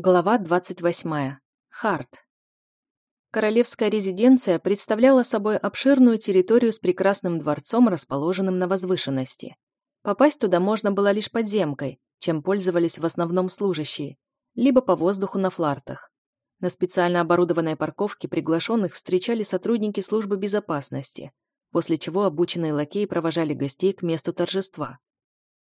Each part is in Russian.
Глава 28. Харт. Королевская резиденция представляла собой обширную территорию с прекрасным дворцом, расположенным на возвышенности. Попасть туда можно было лишь подземкой, чем пользовались в основном служащие, либо по воздуху на флартах. На специально оборудованной парковке приглашенных встречали сотрудники службы безопасности, после чего обученные лакеи провожали гостей к месту торжества.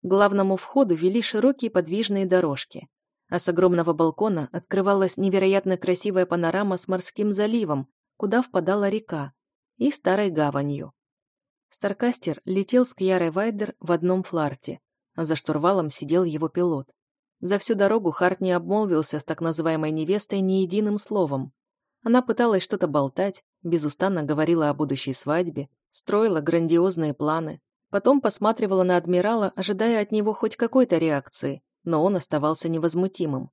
К главному входу вели широкие подвижные дорожки – а с огромного балкона открывалась невероятно красивая панорама с морским заливом, куда впадала река, и старой гаванью. Старкастер летел с Кьярой Вайдер в одном фларте, а за штурвалом сидел его пилот. За всю дорогу Харт не обмолвился с так называемой невестой ни единым словом. Она пыталась что-то болтать, безустанно говорила о будущей свадьбе, строила грандиозные планы, потом посматривала на адмирала, ожидая от него хоть какой-то реакции, но он оставался невозмутимым.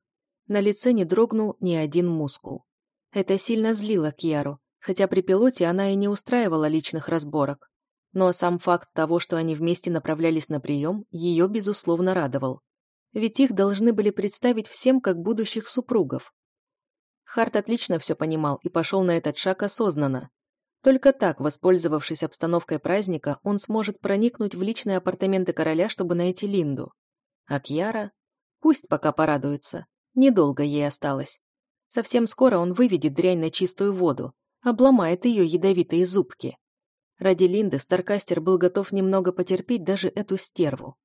На лице не дрогнул ни один мускул. Это сильно злило Кьяру, хотя при пилоте она и не устраивала личных разборок. Но сам факт того, что они вместе направлялись на прием, ее, безусловно, радовал. Ведь их должны были представить всем как будущих супругов. Харт отлично все понимал и пошел на этот шаг осознанно. Только так, воспользовавшись обстановкой праздника, он сможет проникнуть в личные апартаменты короля, чтобы найти Линду. А Кьяра Пусть пока порадуется. Недолго ей осталось. Совсем скоро он выведет дрянь на чистую воду, обломает ее ядовитые зубки. Ради Линды Старкастер был готов немного потерпеть даже эту стерву.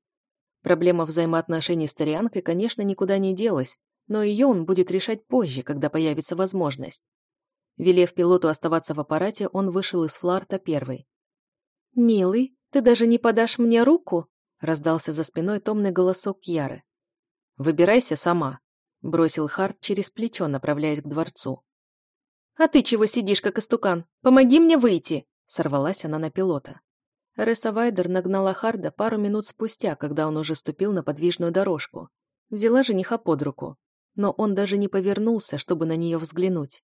Проблема взаимоотношений с Тарианкой, конечно, никуда не делась, но ее он будет решать позже, когда появится возможность. Велев пилоту оставаться в аппарате, он вышел из фларта первый. «Милый, ты даже не подашь мне руку?» раздался за спиной томный голосок Яры. «Выбирайся сама», — бросил Харт через плечо, направляясь к дворцу. «А ты чего сидишь, как истукан? Помоги мне выйти!» — сорвалась она на пилота. Ресса Вайдер нагнала Харда пару минут спустя, когда он уже ступил на подвижную дорожку. Взяла жениха под руку, но он даже не повернулся, чтобы на нее взглянуть.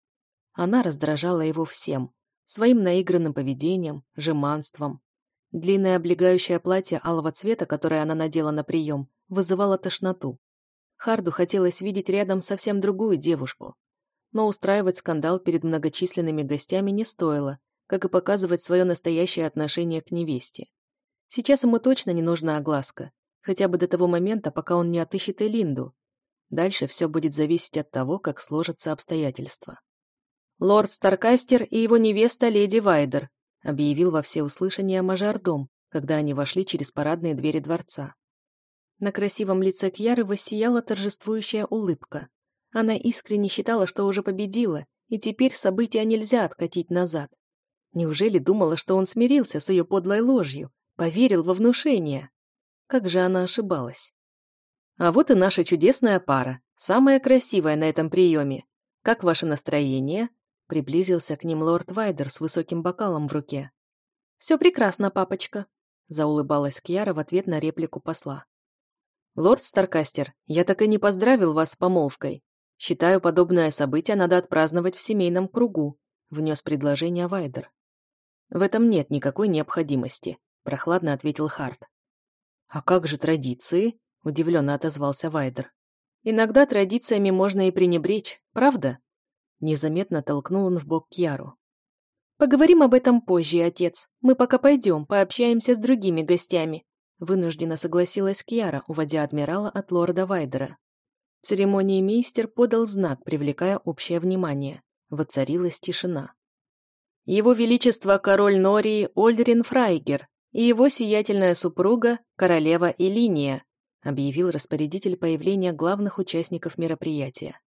Она раздражала его всем, своим наигранным поведением, жеманством. Длинное облегающее платье алого цвета, которое она надела на прием, вызывало тошноту. Харду хотелось видеть рядом совсем другую девушку. Но устраивать скандал перед многочисленными гостями не стоило, как и показывать свое настоящее отношение к невесте. Сейчас ему точно не нужна огласка, хотя бы до того момента, пока он не отыщет Элинду. Дальше все будет зависеть от того, как сложатся обстоятельства. «Лорд Старкастер и его невеста леди Вайдер», объявил во всеуслышание мажордом, когда они вошли через парадные двери дворца. На красивом лице Кьяры воссияла торжествующая улыбка. Она искренне считала, что уже победила, и теперь события нельзя откатить назад. Неужели думала, что он смирился с ее подлой ложью, поверил во внушение? Как же она ошибалась. А вот и наша чудесная пара, самая красивая на этом приеме. Как ваше настроение? Приблизился к ним лорд Вайдер с высоким бокалом в руке. «Все прекрасно, папочка», — заулыбалась Кьяра в ответ на реплику посла. «Лорд Старкастер, я так и не поздравил вас с помолвкой. Считаю, подобное событие надо отпраздновать в семейном кругу», внес предложение Вайдер. «В этом нет никакой необходимости», прохладно ответил Харт. «А как же традиции?» удивленно отозвался Вайдер. «Иногда традициями можно и пренебречь, правда?» Незаметно толкнул он в бок Кьяру. «Поговорим об этом позже, отец. Мы пока пойдем, пообщаемся с другими гостями», Вынужденно согласилась Кьяра, уводя адмирала от лорда Вайдера. Церемонии мейстер подал знак, привлекая общее внимание. Воцарилась тишина. Его Величество король Нории Ольдрин Фрайгер и его сиятельная супруга, королева Элиния, объявил распорядитель появления главных участников мероприятия.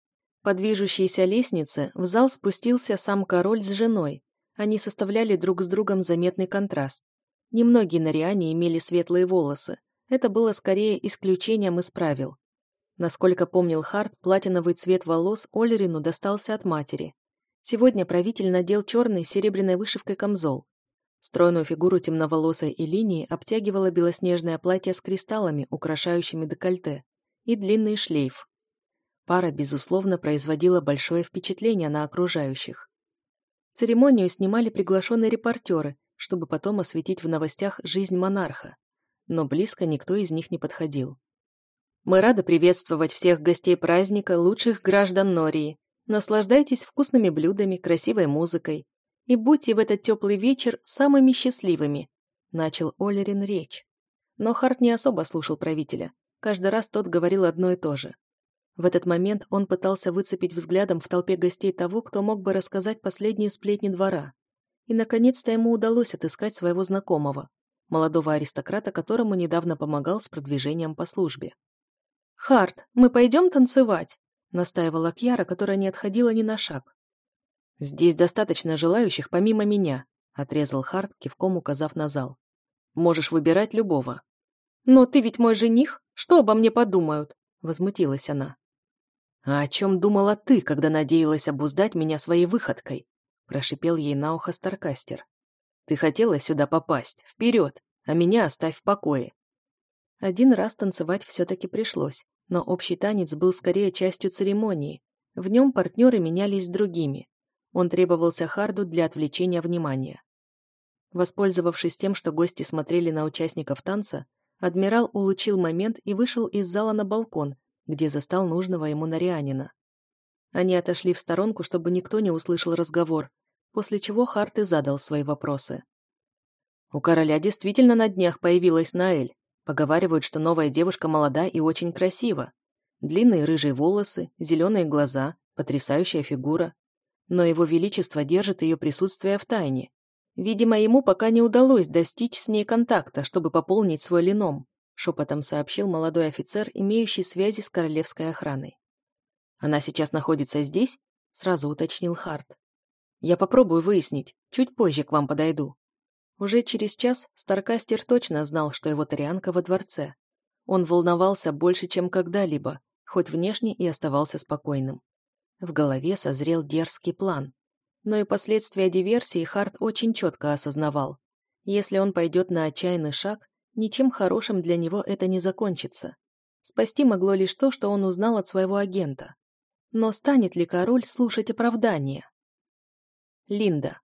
По движущейся лестнице в зал спустился сам король с женой. Они составляли друг с другом заметный контраст. Немногие на Риане имели светлые волосы. Это было скорее исключением из правил. Насколько помнил Харт, платиновый цвет волос Олерину достался от матери. Сегодня правитель надел черный с серебряной вышивкой камзол. Стройную фигуру темноволосой и линии обтягивало белоснежное платье с кристаллами, украшающими декольте, и длинный шлейф. Пара, безусловно, производила большое впечатление на окружающих. Церемонию снимали приглашенные репортеры, чтобы потом осветить в новостях жизнь монарха, но близко никто из них не подходил. Мы рады приветствовать всех гостей праздника, лучших граждан Нории. Наслаждайтесь вкусными блюдами, красивой музыкой. И будьте в этот теплый вечер самыми счастливыми», – начал Олерин речь. Но Харт не особо слушал правителя. Каждый раз тот говорил одно и то же. В этот момент он пытался выцепить взглядом в толпе гостей того, кто мог бы рассказать последние сплетни двора. И, наконец-то, ему удалось отыскать своего знакомого, молодого аристократа, которому недавно помогал с продвижением по службе. «Харт, мы пойдем танцевать?» — настаивала Кьяра, которая не отходила ни на шаг. «Здесь достаточно желающих помимо меня», — отрезал Харт, кивком указав на зал. «Можешь выбирать любого». «Но ты ведь мой жених? Что обо мне подумают?» — возмутилась она. «А о чем думала ты, когда надеялась обуздать меня своей выходкой?» — прошипел ей на ухо Старкастер. «Ты хотела сюда попасть, вперед, а меня оставь в покое». Один раз танцевать все-таки пришлось, но общий танец был скорее частью церемонии. В нем партнеры менялись с другими. Он требовался Харду для отвлечения внимания. Воспользовавшись тем, что гости смотрели на участников танца, адмирал улучил момент и вышел из зала на балкон, где застал нужного ему Нарианина. Они отошли в сторонку, чтобы никто не услышал разговор, после чего Харт и задал свои вопросы. «У короля действительно на днях появилась Наэль. Поговаривают, что новая девушка молода и очень красива. Длинные рыжие волосы, зеленые глаза, потрясающая фигура. Но его величество держит ее присутствие в тайне. Видимо, ему пока не удалось достичь с ней контакта, чтобы пополнить свой лином, шепотом сообщил молодой офицер, имеющий связи с королевской охраной. «Она сейчас находится здесь?» – сразу уточнил Харт. «Я попробую выяснить, чуть позже к вам подойду». Уже через час Старкастер точно знал, что его тарианка во дворце. Он волновался больше, чем когда-либо, хоть внешне и оставался спокойным. В голове созрел дерзкий план. Но и последствия диверсии Харт очень четко осознавал. Если он пойдет на отчаянный шаг, ничем хорошим для него это не закончится. Спасти могло лишь то, что он узнал от своего агента. Но станет ли король слушать оправдания? Линда.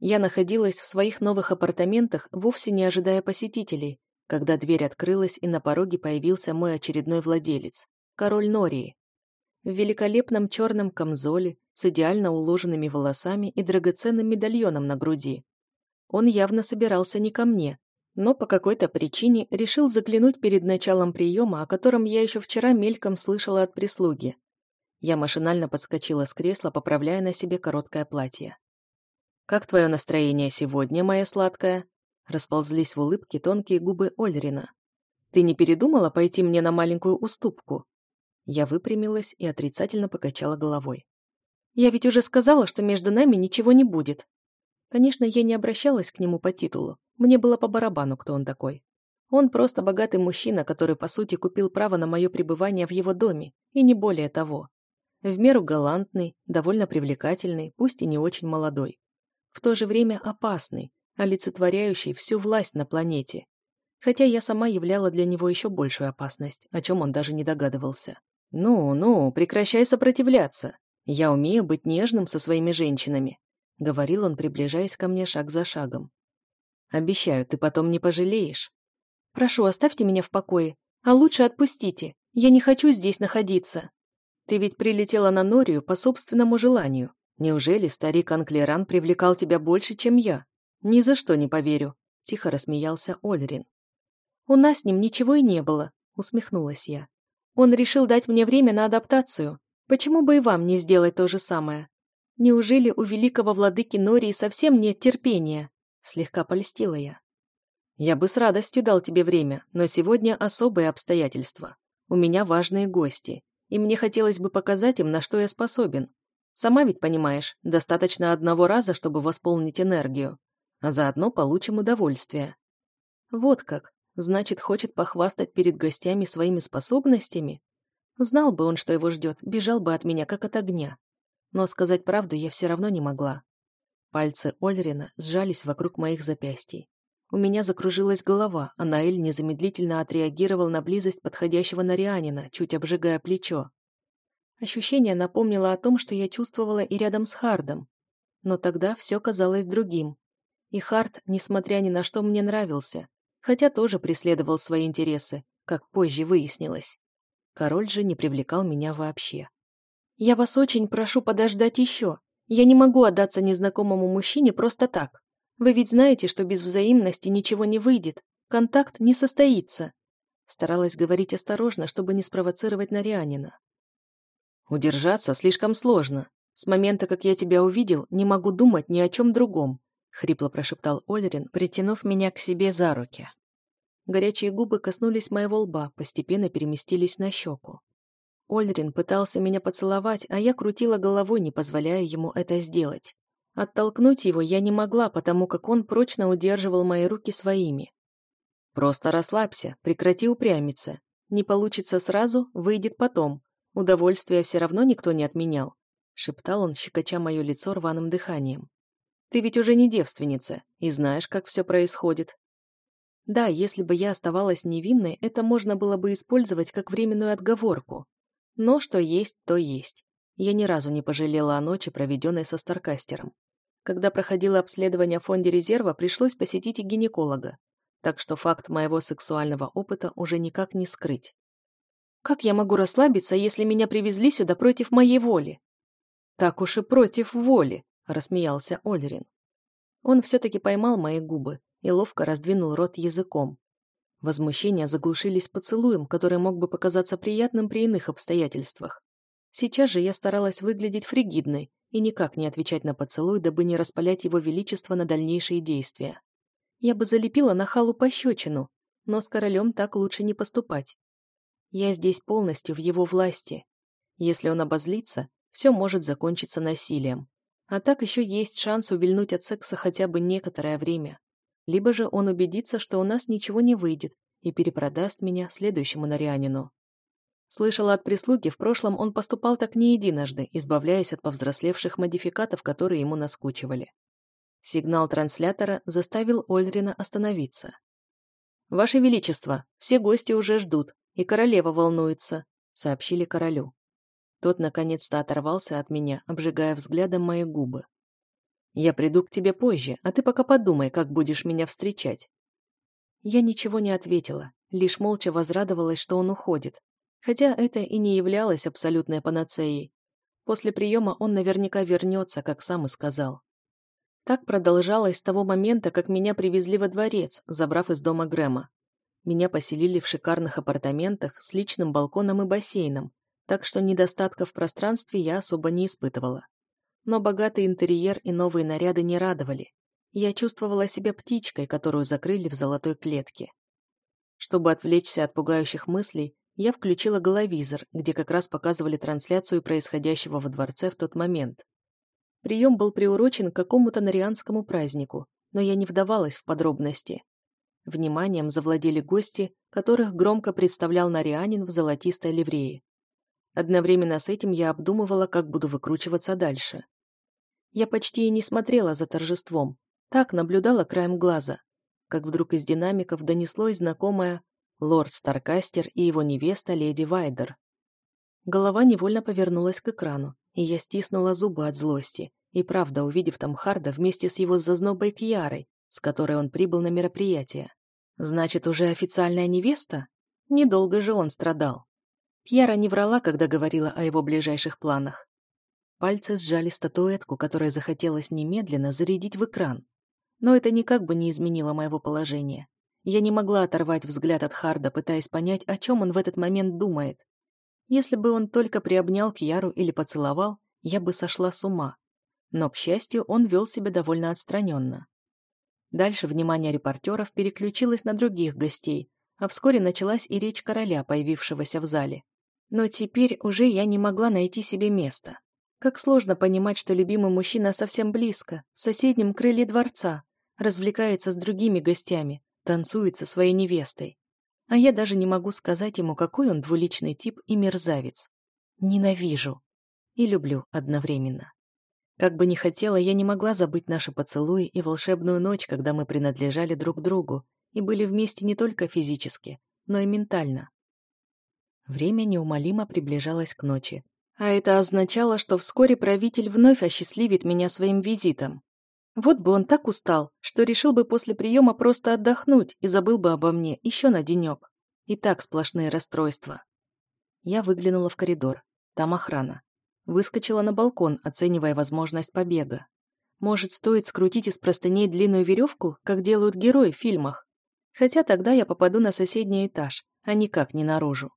Я находилась в своих новых апартаментах, вовсе не ожидая посетителей, когда дверь открылась и на пороге появился мой очередной владелец, король Нории. В великолепном черном камзоле, с идеально уложенными волосами и драгоценным медальоном на груди. Он явно собирался не ко мне, но по какой-то причине решил заглянуть перед началом приема, о котором я еще вчера мельком слышала от прислуги. Я машинально подскочила с кресла, поправляя на себе короткое платье. «Как твое настроение сегодня, моя сладкая?» Расползлись в улыбке тонкие губы Ольрина. «Ты не передумала пойти мне на маленькую уступку?» Я выпрямилась и отрицательно покачала головой. «Я ведь уже сказала, что между нами ничего не будет». Конечно, я не обращалась к нему по титулу. Мне было по барабану, кто он такой. Он просто богатый мужчина, который, по сути, купил право на мое пребывание в его доме, и не более того. В меру галантный, довольно привлекательный, пусть и не очень молодой в то же время опасный, олицетворяющий всю власть на планете. Хотя я сама являла для него еще большую опасность, о чем он даже не догадывался. «Ну, ну, прекращай сопротивляться. Я умею быть нежным со своими женщинами», — говорил он, приближаясь ко мне шаг за шагом. «Обещаю, ты потом не пожалеешь». «Прошу, оставьте меня в покое, а лучше отпустите. Я не хочу здесь находиться. Ты ведь прилетела на Норию по собственному желанию, Неужели старик Анклеран привлекал тебя больше, чем я? Ни за что не поверю», – тихо рассмеялся Ольрин. «У нас с ним ничего и не было», – усмехнулась я. «Он решил дать мне время на адаптацию. Почему бы и вам не сделать то же самое? Неужели у великого владыки Нории совсем нет терпения?» – слегка польстила я. «Я бы с радостью дал тебе время, но сегодня особые обстоятельства. У меня важные гости, и мне хотелось бы показать им, на что я способен. Сама ведь понимаешь, достаточно одного раза, чтобы восполнить энергию, а заодно получим удовольствие. Вот как, значит, хочет похвастать перед гостями своими способностями? Знал бы он, что его ждет, бежал бы от меня, как от огня. Но сказать правду я все равно не могла. Пальцы Ольрина сжались вокруг моих запястий. У меня закружилась голова, а Наэль незамедлительно отреагировал на близость подходящего Нарианина, чуть обжигая плечо. Ощущение напомнило о том, что я чувствовала и рядом с Хардом. Но тогда все казалось другим. И Хард, несмотря ни на что, мне нравился, хотя тоже преследовал свои интересы, как позже выяснилось. Король же не привлекал меня вообще. «Я вас очень прошу подождать еще. Я не могу отдаться незнакомому мужчине просто так. Вы ведь знаете, что без взаимности ничего не выйдет. Контакт не состоится». Старалась говорить осторожно, чтобы не спровоцировать Нарианина. «Удержаться слишком сложно. С момента, как я тебя увидел, не могу думать ни о чем другом», хрипло прошептал Ольрин, притянув меня к себе за руки. Горячие губы коснулись моего лба, постепенно переместились на щеку. Ольрин пытался меня поцеловать, а я крутила головой, не позволяя ему это сделать. Оттолкнуть его я не могла, потому как он прочно удерживал мои руки своими. «Просто расслабься, прекрати упрямиться. Не получится сразу, выйдет потом. Удовольствия все равно никто не отменял», — шептал он, щекоча мое лицо рваным дыханием. «Ты ведь уже не девственница и знаешь, как все происходит. Да, если бы я оставалась невинной, это можно было бы использовать как временную отговорку. Но что есть, то есть. Я ни разу не пожалела о ночи, проведенной со Старкастером. Когда проходило обследование в фонде резерва, пришлось посетить и гинеколога. Так что факт моего сексуального опыта уже никак не скрыть. Как я могу расслабиться, если меня привезли сюда против моей воли? Так уж и против воли, рассмеялся Ольрин. Он все-таки поймал мои губы, и ловко раздвинул рот языком. Возмущения заглушились поцелуем, который мог бы показаться приятным при иных обстоятельствах. Сейчас же я старалась выглядеть фригидной и никак не отвечать на поцелуй, дабы не распалять его величество на дальнейшие действия. Я бы залепила на халу пощечину, но с королем так лучше не поступать. Я здесь полностью в его власти. Если он обозлится, все может закончиться насилием. А так еще есть шанс увильнуть от секса хотя бы некоторое время либо же он убедится, что у нас ничего не выйдет и перепродаст меня следующему Нарианину. Слышала от прислуги, в прошлом он поступал так не единожды, избавляясь от повзрослевших модификатов, которые ему наскучивали. Сигнал транслятора заставил Ольрина остановиться. «Ваше Величество, все гости уже ждут, и королева волнуется», — сообщили королю. Тот наконец-то оторвался от меня, обжигая взглядом мои губы. Я приду к тебе позже, а ты пока подумай, как будешь меня встречать». Я ничего не ответила, лишь молча возрадовалась, что он уходит. Хотя это и не являлось абсолютной панацеей. После приема он наверняка вернется, как сам и сказал. Так продолжалось с того момента, как меня привезли во дворец, забрав из дома Грэма. Меня поселили в шикарных апартаментах с личным балконом и бассейном, так что недостатка в пространстве я особо не испытывала. Но богатый интерьер и новые наряды не радовали. Я чувствовала себя птичкой, которую закрыли в золотой клетке. Чтобы отвлечься от пугающих мыслей, я включила головизор, где как раз показывали трансляцию происходящего во дворце в тот момент. Прием был приурочен к какому-то нарианскому празднику, но я не вдавалась в подробности. Вниманием завладели гости, которых громко представлял Нарианин в золотистой ливрее. Одновременно с этим я обдумывала, как буду выкручиваться дальше. Я почти и не смотрела за торжеством, так наблюдала краем глаза, как вдруг из динамиков донеслось знакомое «Лорд Старкастер и его невеста леди Вайдер». Голова невольно повернулась к экрану, и я стиснула зубы от злости, и правда, увидев там Харда вместе с его зазнобой Кьярой, с которой он прибыл на мероприятие. Значит, уже официальная невеста? Недолго же он страдал. Кьяра не врала, когда говорила о его ближайших планах. Пальцы сжали статуэтку, которая захотелось немедленно зарядить в экран. Но это никак бы не изменило моего положения. Я не могла оторвать взгляд от Харда, пытаясь понять, о чем он в этот момент думает. Если бы он только приобнял Кьяру или поцеловал, я бы сошла с ума. Но, к счастью, он вел себя довольно отстраненно. Дальше внимание репортеров переключилось на других гостей, а вскоре началась и речь короля, появившегося в зале. Но теперь уже я не могла найти себе места. Как сложно понимать, что любимый мужчина совсем близко, в соседнем крыле дворца, развлекается с другими гостями, танцует со своей невестой. А я даже не могу сказать ему, какой он двуличный тип и мерзавец. Ненавижу. И люблю одновременно. Как бы ни хотела, я не могла забыть наши поцелуи и волшебную ночь, когда мы принадлежали друг другу и были вместе не только физически, но и ментально. Время неумолимо приближалось к ночи, а это означало, что вскоре правитель вновь осчастливит меня своим визитом. Вот бы он так устал, что решил бы после приема просто отдохнуть и забыл бы обо мне еще на денек. И так сплошные расстройства. Я выглянула в коридор. Там охрана. Выскочила на балкон, оценивая возможность побега. Может, стоит скрутить из простыней длинную веревку, как делают герои в фильмах? Хотя тогда я попаду на соседний этаж, а никак не наружу.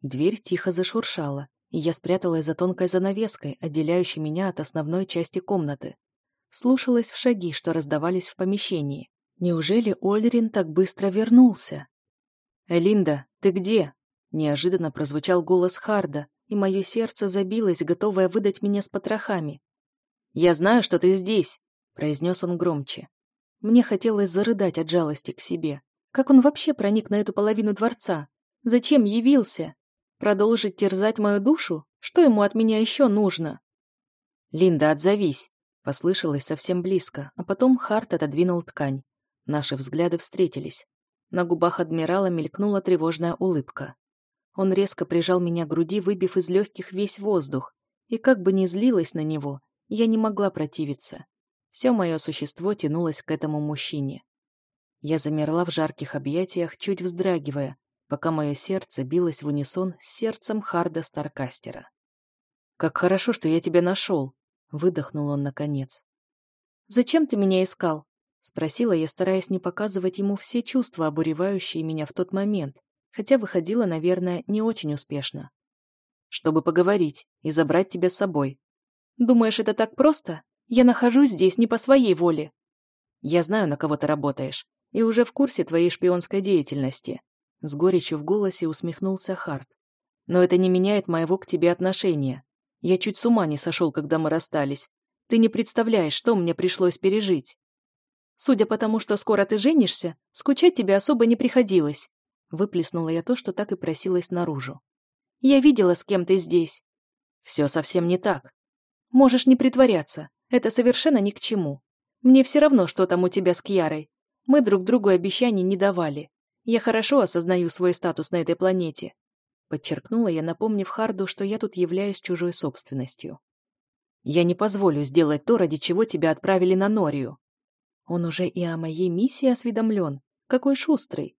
Дверь тихо зашуршала, и я спряталась за тонкой занавеской, отделяющей меня от основной части комнаты. Слушалась в шаги, что раздавались в помещении. Неужели Ольрин так быстро вернулся? «Элинда, ты где?» Неожиданно прозвучал голос Харда, и мое сердце забилось, готовое выдать меня с потрохами. «Я знаю, что ты здесь», — произнес он громче. Мне хотелось зарыдать от жалости к себе. Как он вообще проник на эту половину дворца? Зачем явился? Продолжить терзать мою душу? Что ему от меня еще нужно? «Линда, отзовись!» Послышалось совсем близко, а потом Харт отодвинул ткань. Наши взгляды встретились. На губах адмирала мелькнула тревожная улыбка. Он резко прижал меня к груди, выбив из легких весь воздух, и как бы ни злилась на него, я не могла противиться. Все мое существо тянулось к этому мужчине. Я замерла в жарких объятиях, чуть вздрагивая, пока мое сердце билось в унисон с сердцем Харда Старкастера. «Как хорошо, что я тебя нашел!» — выдохнул он наконец. «Зачем ты меня искал?» — спросила я, стараясь не показывать ему все чувства, обуревающие меня в тот момент, хотя выходила, наверное, не очень успешно. «Чтобы поговорить и забрать тебя с собой». «Думаешь, это так просто? Я нахожусь здесь не по своей воле». «Я знаю, на кого ты работаешь, и уже в курсе твоей шпионской деятельности», с горечью в голосе усмехнулся Харт. «Но это не меняет моего к тебе отношения. Я чуть с ума не сошел, когда мы расстались. Ты не представляешь, что мне пришлось пережить. Судя по тому, что скоро ты женишься, скучать тебе особо не приходилось. Выплеснула я то, что так и просилось наружу. Я видела, с кем ты здесь. Все совсем не так. Можешь не притворяться. Это совершенно ни к чему. Мне все равно, что там у тебя с Кьярой. Мы друг другу обещаний не давали. Я хорошо осознаю свой статус на этой планете. Подчеркнула я, напомнив Харду, что я тут являюсь чужой собственностью. Я не позволю сделать то, ради чего тебя отправили на Норию. Он уже и о моей миссии осведомлен. Какой шустрый.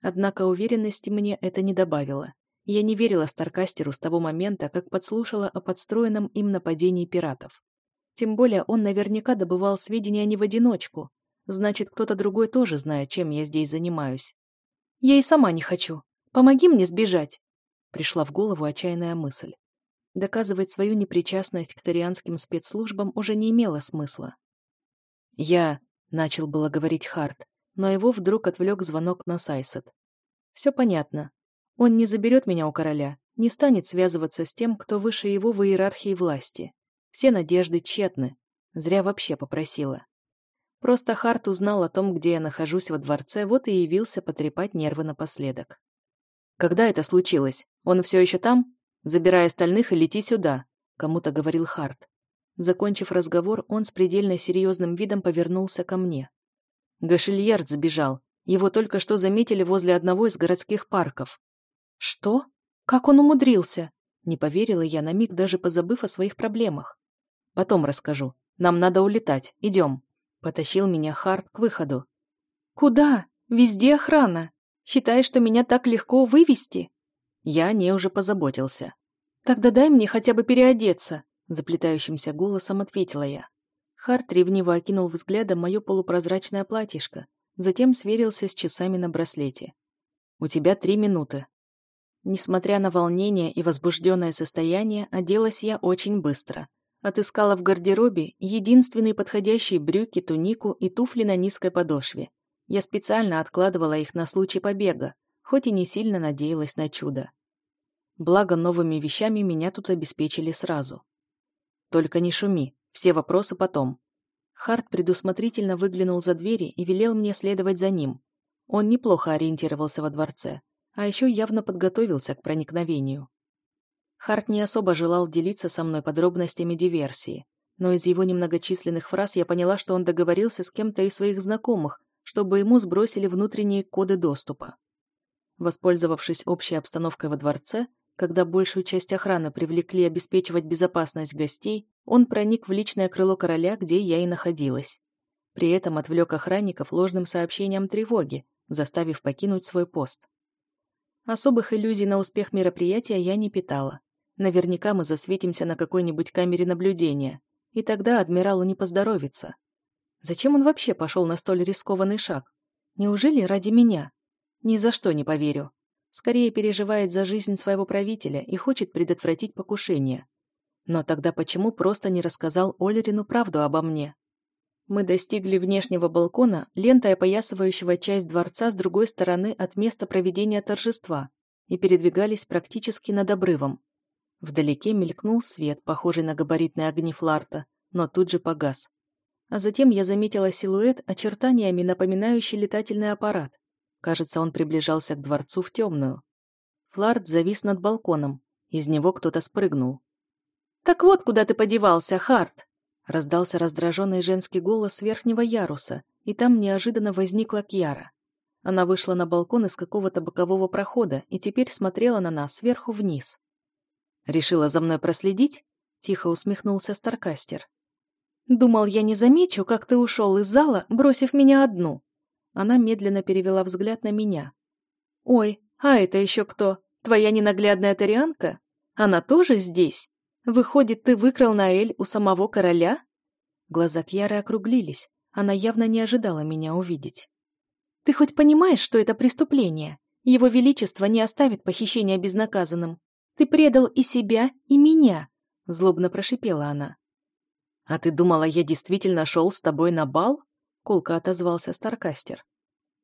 Однако уверенности мне это не добавило. Я не верила Старкастеру с того момента, как подслушала о подстроенном им нападении пиратов. Тем более он наверняка добывал сведения не в одиночку. Значит, кто-то другой тоже знает, чем я здесь занимаюсь. Я и сама не хочу. Помоги мне сбежать. Пришла в голову отчаянная мысль. Доказывать свою непричастность к тарианским спецслужбам уже не имело смысла. «Я...» — начал было говорить Харт, но его вдруг отвлек звонок на Сайсет. «Все понятно. Он не заберет меня у короля, не станет связываться с тем, кто выше его в иерархии власти. Все надежды тщетны. Зря вообще попросила. Просто Харт узнал о том, где я нахожусь во дворце, вот и явился потрепать нервы напоследок. «Когда это случилось? Он все еще там? Забирай остальных и лети сюда», — кому-то говорил Харт. Закончив разговор, он с предельно серьезным видом повернулся ко мне. Гашильярд сбежал. Его только что заметили возле одного из городских парков. «Что? Как он умудрился?» Не поверила я на миг, даже позабыв о своих проблемах. «Потом расскажу. Нам надо улетать. Идем». Потащил меня Харт к выходу. «Куда? Везде охрана. Считаешь, что меня так легко вывести?» Я о ней уже позаботился. «Тогда дай мне хотя бы переодеться», заплетающимся голосом ответила я. Харт ревниво окинул взглядом мое полупрозрачное платьишко, затем сверился с часами на браслете. «У тебя три минуты». Несмотря на волнение и возбужденное состояние, оделась я очень быстро – Отыскала в гардеробе единственные подходящие брюки, тунику и туфли на низкой подошве. Я специально откладывала их на случай побега, хоть и не сильно надеялась на чудо. Благо, новыми вещами меня тут обеспечили сразу. Только не шуми, все вопросы потом. Харт предусмотрительно выглянул за двери и велел мне следовать за ним. Он неплохо ориентировался во дворце, а еще явно подготовился к проникновению. Харт не особо желал делиться со мной подробностями диверсии, но из его немногочисленных фраз я поняла, что он договорился с кем-то из своих знакомых, чтобы ему сбросили внутренние коды доступа. Воспользовавшись общей обстановкой во дворце, когда большую часть охраны привлекли обеспечивать безопасность гостей, он проник в личное крыло короля, где я и находилась. При этом отвлек охранников ложным сообщением тревоги, заставив покинуть свой пост. Особых иллюзий на успех мероприятия я не питала. Наверняка мы засветимся на какой-нибудь камере наблюдения, и тогда адмиралу не поздоровится. Зачем он вообще пошел на столь рискованный шаг? Неужели ради меня? Ни за что не поверю. Скорее переживает за жизнь своего правителя и хочет предотвратить покушение. Но тогда почему просто не рассказал Олерину правду обо мне? Мы достигли внешнего балкона, лентой опоясывающего часть дворца с другой стороны от места проведения торжества, и передвигались практически над обрывом. Вдалеке мелькнул свет, похожий на габаритные огни фларта, но тут же погас. А затем я заметила силуэт, очертаниями напоминающий летательный аппарат. Кажется, он приближался к дворцу в темную. Фларт завис над балконом. Из него кто-то спрыгнул. «Так вот, куда ты подевался, Харт!» Раздался раздраженный женский голос с верхнего яруса, и там неожиданно возникла Кьяра. Она вышла на балкон из какого-то бокового прохода и теперь смотрела на нас сверху вниз. «Решила за мной проследить?» — тихо усмехнулся Старкастер. «Думал, я не замечу, как ты ушел из зала, бросив меня одну». Она медленно перевела взгляд на меня. «Ой, а это еще кто? Твоя ненаглядная тарианка? Она тоже здесь?» Выходит, ты выкрал Наэль у самого короля? Глаза Кьяры округлились. Она явно не ожидала меня увидеть. Ты хоть понимаешь, что это преступление? Его Величество не оставит похищение безнаказанным. Ты предал и себя, и меня, злобно прошипела она. А ты думала, я действительно шел с тобой на бал? Колко отозвался Старкастер.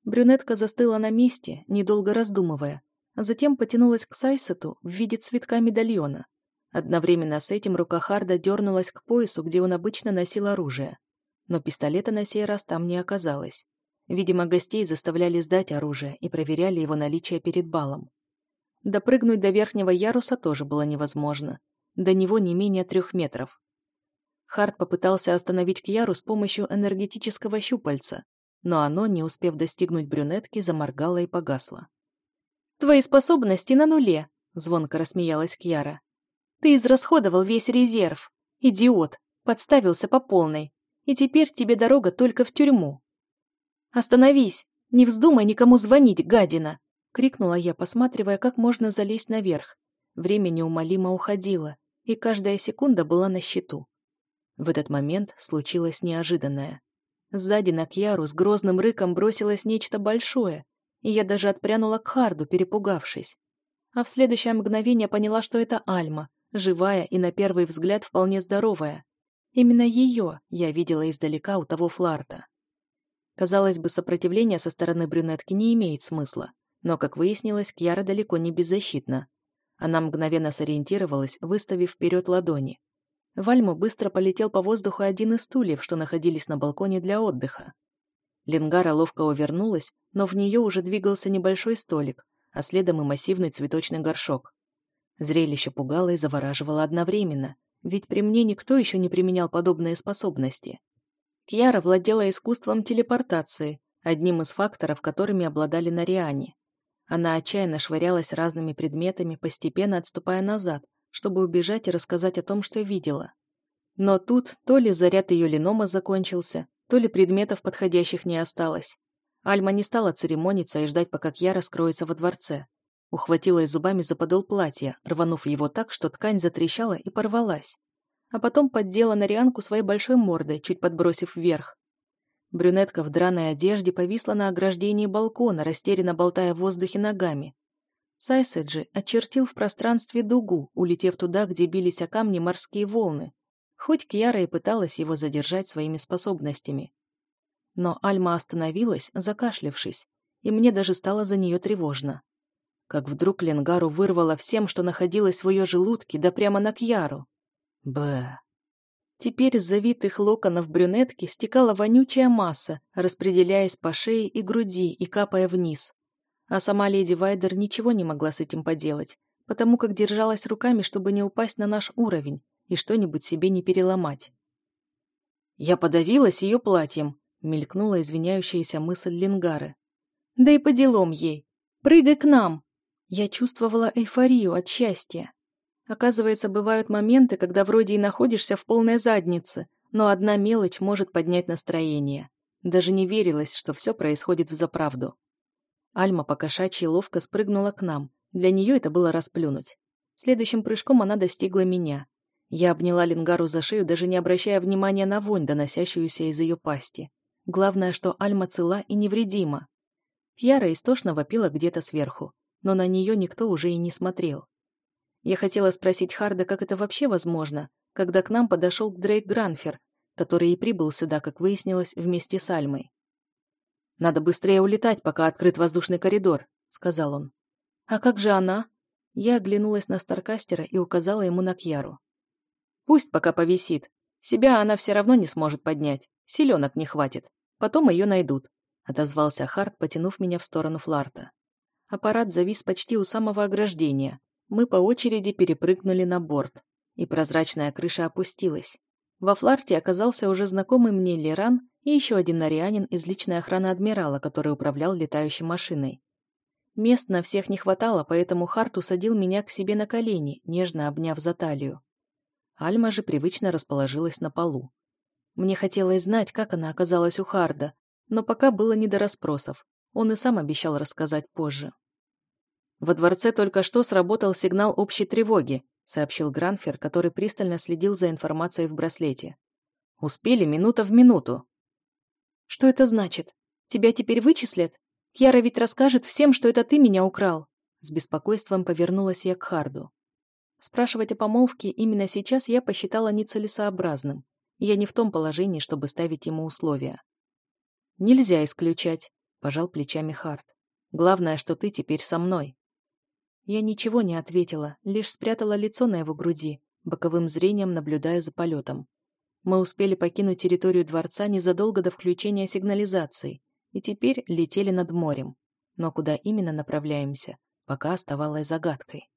Брюнетка застыла на месте, недолго раздумывая, а затем потянулась к Сайсету в виде цветка медальона. Одновременно с этим рука Харда дернулась к поясу, где он обычно носил оружие. Но пистолета на сей раз там не оказалось. Видимо, гостей заставляли сдать оружие и проверяли его наличие перед балом. Допрыгнуть до верхнего яруса тоже было невозможно. До него не менее трех метров. Хард попытался остановить Кьяру с помощью энергетического щупальца, но оно, не успев достигнуть брюнетки, заморгало и погасло. «Твои способности на нуле», — звонко рассмеялась Кьяра. Ты израсходовал весь резерв. Идиот. Подставился по полной. И теперь тебе дорога только в тюрьму. Остановись. Не вздумай никому звонить, гадина. Крикнула я, посматривая, как можно залезть наверх. Время неумолимо уходило, и каждая секунда была на счету. В этот момент случилось неожиданное. Сзади на Кьяру с грозным рыком бросилось нечто большое, и я даже отпрянула к Харду, перепугавшись. А в следующее мгновение поняла, что это Альма, живая и на первый взгляд вполне здоровая. Именно ее я видела издалека у того фларта. Казалось бы, сопротивление со стороны брюнетки не имеет смысла, но, как выяснилось, Кьяра далеко не беззащитна. Она мгновенно сориентировалась, выставив вперед ладони. В Альму быстро полетел по воздуху один из стульев, что находились на балконе для отдыха. Ленгара ловко увернулась, но в нее уже двигался небольшой столик, а следом и массивный цветочный горшок. Зрелище пугало и завораживало одновременно, ведь при мне никто еще не применял подобные способности. Кьяра владела искусством телепортации, одним из факторов, которыми обладали Нариане. Она отчаянно швырялась разными предметами, постепенно отступая назад, чтобы убежать и рассказать о том, что видела. Но тут то ли заряд ее ленома закончился, то ли предметов подходящих не осталось. Альма не стала церемониться и ждать, пока Кьяра скроется во дворце. Ухватилась зубами за подол платья, рванув его так, что ткань затрещала и порвалась. А потом поддела Нарианку своей большой мордой, чуть подбросив вверх. Брюнетка в драной одежде повисла на ограждении балкона, растерянно болтая в воздухе ногами. Сайседжи очертил в пространстве дугу, улетев туда, где бились о камни морские волны, хоть Кьяра и пыталась его задержать своими способностями. Но Альма остановилась, закашлявшись, и мне даже стало за нее тревожно как вдруг Ленгару вырвало всем, что находилось в ее желудке, да прямо на Кьяру. Б. Теперь из завитых локонов брюнетки стекала вонючая масса, распределяясь по шее и груди и капая вниз. А сама леди Вайдер ничего не могла с этим поделать, потому как держалась руками, чтобы не упасть на наш уровень и что-нибудь себе не переломать. «Я подавилась ее платьем», — мелькнула извиняющаяся мысль Ленгары. «Да и по делам ей. Прыгай к нам!» Я чувствовала эйфорию от счастья. Оказывается, бывают моменты, когда вроде и находишься в полной заднице, но одна мелочь может поднять настроение. Даже не верилось, что все происходит взаправду. Альма покошачьи ловко спрыгнула к нам. Для нее это было расплюнуть. Следующим прыжком она достигла меня. Я обняла Лингару за шею, даже не обращая внимания на вонь, доносящуюся из ее пасти. Главное, что Альма цела и невредима. Кьяра истошно вопила где-то сверху, но на нее никто уже и не смотрел. Я хотела спросить Харда, как это вообще возможно, когда к нам подошел Дрейк Гранфер, который и прибыл сюда, как выяснилось, вместе с Альмой. «Надо быстрее улетать, пока открыт воздушный коридор», — сказал он. «А как же она?» Я оглянулась на Старкастера и указала ему на Кьяру. «Пусть пока повисит. Себя она все равно не сможет поднять. Селенок не хватит. Потом ее найдут», — отозвался Харт, потянув меня в сторону Фларта. Аппарат завис почти у самого ограждения. Мы по очереди перепрыгнули на борт, и прозрачная крыша опустилась. Во Фларте оказался уже знакомый мне Леран и еще один нарианин из личной охраны адмирала, который управлял летающей машиной. Мест на всех не хватало, поэтому Харт усадил меня к себе на колени, нежно обняв за талию. Альма же привычно расположилась на полу. Мне хотелось знать, как она оказалась у Харда, но пока было не до расспросов. Он и сам обещал рассказать позже. Во дворце только что сработал сигнал общей тревоги, сообщил Гранфер, который пристально следил за информацией в браслете. «Успели минута в минуту». «Что это значит? Тебя теперь вычислят? Кьяра ведь расскажет всем, что это ты меня украл». С беспокойством повернулась я к Харду. Спрашивать о помолвке именно сейчас я посчитала нецелесообразным. Я не в том положении, чтобы ставить ему условия. «Нельзя исключать», — пожал плечами Хард. «Главное, что ты теперь со мной». Я ничего не ответила, лишь спрятала лицо на его груди, боковым зрением наблюдая за полетом. Мы успели покинуть территорию дворца незадолго до включения сигнализации и теперь летели над морем. Но куда именно направляемся, пока оставалось загадкой.